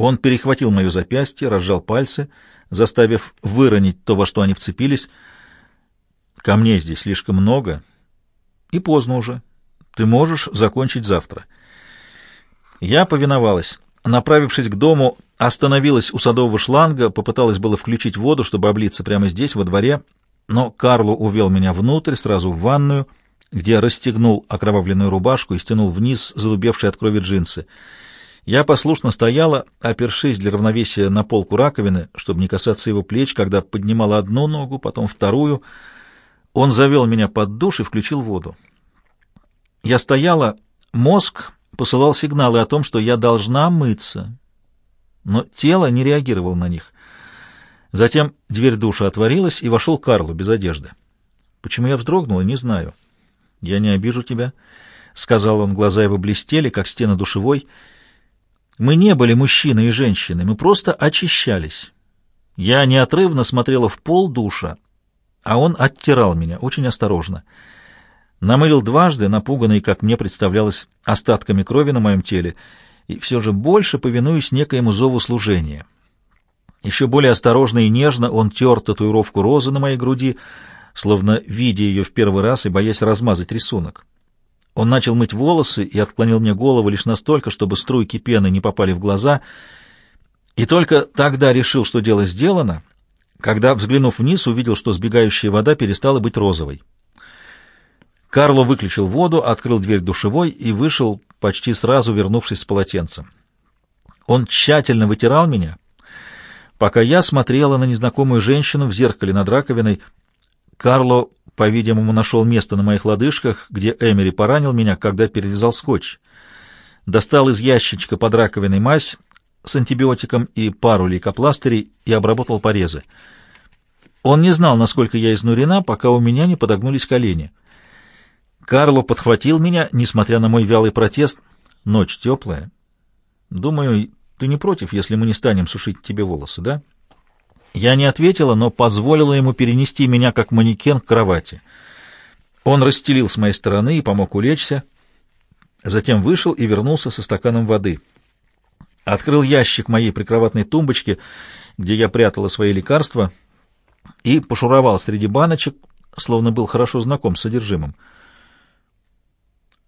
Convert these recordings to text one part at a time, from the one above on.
Он перехватил мое запястье, разжал пальцы, заставив выронить то, во что они вцепились. Камней здесь слишком много, и поздно уже. Ты можешь закончить завтра. Я повиновалась. Направившись к дому, остановилась у садового шланга, попыталась было включить воду, чтобы облиться прямо здесь, во дворе, но Карло увел меня внутрь, сразу в ванную, где расстегнул окровавленную рубашку и стянул вниз задубевшие от крови джинсы. Я послушно стояла, опершись для равновесия на полку раковины, чтобы не касаться его плеч, когда поднимала одну ногу, потом вторую. Он завел меня под душ и включил воду. Я стояла, мозг посылал сигналы о том, что я должна мыться, но тело не реагировало на них. Затем дверь душа отворилась, и вошел Карло без одежды. Почему я вздрогнула, не знаю. «Я не обижу тебя», — сказал он, глаза его блестели, как стены душевой. «Мы не были мужчиной и женщиной, мы просто очищались. Я неотрывно смотрела в пол душа, а он оттирал меня очень осторожно» намылил дважды, напуганный, как мне представлялось, остатками крови на моем теле, и все же больше повинуюсь некоему зову служения. Еще более осторожно и нежно он тер татуировку розы на моей груди, словно видя ее в первый раз и боясь размазать рисунок. Он начал мыть волосы и отклонил мне голову лишь настолько, чтобы струйки пены не попали в глаза, и только тогда решил, что дело сделано, когда, взглянув вниз, увидел, что сбегающая вода перестала быть розовой. Карло выключил воду, открыл дверь душевой и вышел, почти сразу вернувшись с полотенцем. Он тщательно вытирал меня, пока я смотрела на незнакомую женщину в зеркале над раковиной. Карло, по-видимому, нашел место на моих лодыжках, где Эмери поранил меня, когда перерезал скотч. Достал из ящичка под раковиной мазь с антибиотиком и пару лейкопластырей и обработал порезы. Он не знал, насколько я изнурена, пока у меня не подогнулись колени. Карло подхватил меня, несмотря на мой вялый протест. Ночь теплая. Думаю, ты не против, если мы не станем сушить тебе волосы, да? Я не ответила, но позволила ему перенести меня как манекен к кровати. Он расстелил с моей стороны и помог улечься, затем вышел и вернулся со стаканом воды. Открыл ящик моей прикроватной тумбочки, где я прятала свои лекарства, и пошуровал среди баночек, словно был хорошо знаком с содержимым.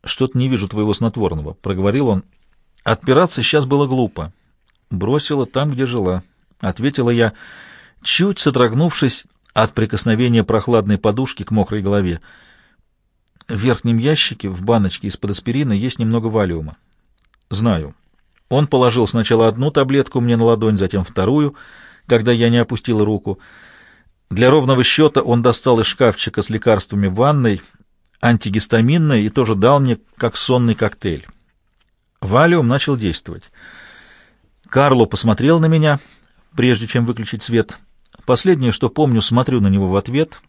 «Что-то не вижу твоего снотворного», — проговорил он. «Отпираться сейчас было глупо». «Бросила там, где жила», — ответила я, чуть содрогнувшись от прикосновения прохладной подушки к мокрой голове. В верхнем ящике, в баночке из-под аспирина, есть немного валиума. «Знаю». Он положил сначала одну таблетку мне на ладонь, затем вторую, когда я не опустила руку. Для ровного счета он достал из шкафчика с лекарствами в ванной антигистаминное и тоже дал мне как сонный коктейль. Валиум начал действовать. Карло посмотрел на меня, прежде чем выключить свет. Последнее, что помню, смотрю на него в ответ.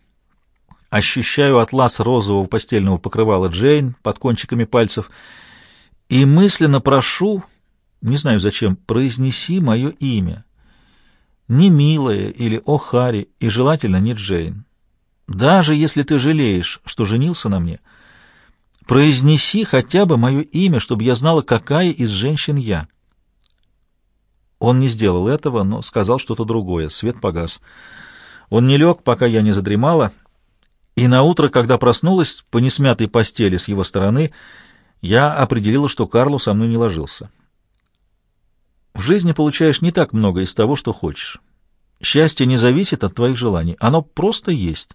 Ощущаю атлас розового постельного покрывала Джейн под кончиками пальцев и мысленно прошу, не знаю зачем, произнеси мое имя. Не милая или о Хари, и желательно не Джейн. Даже если ты жалеешь, что женился на мне, произнеси хотя бы мое имя, чтобы я знала, какая из женщин я. Он не сделал этого, но сказал что-то другое. Свет погас. Он не лег, пока я не задремала, и на утро, когда проснулась по несмятой постели с его стороны, я определила, что Карлу со мной не ложился. В жизни получаешь не так много из того, что хочешь. Счастье не зависит от твоих желаний, оно просто есть.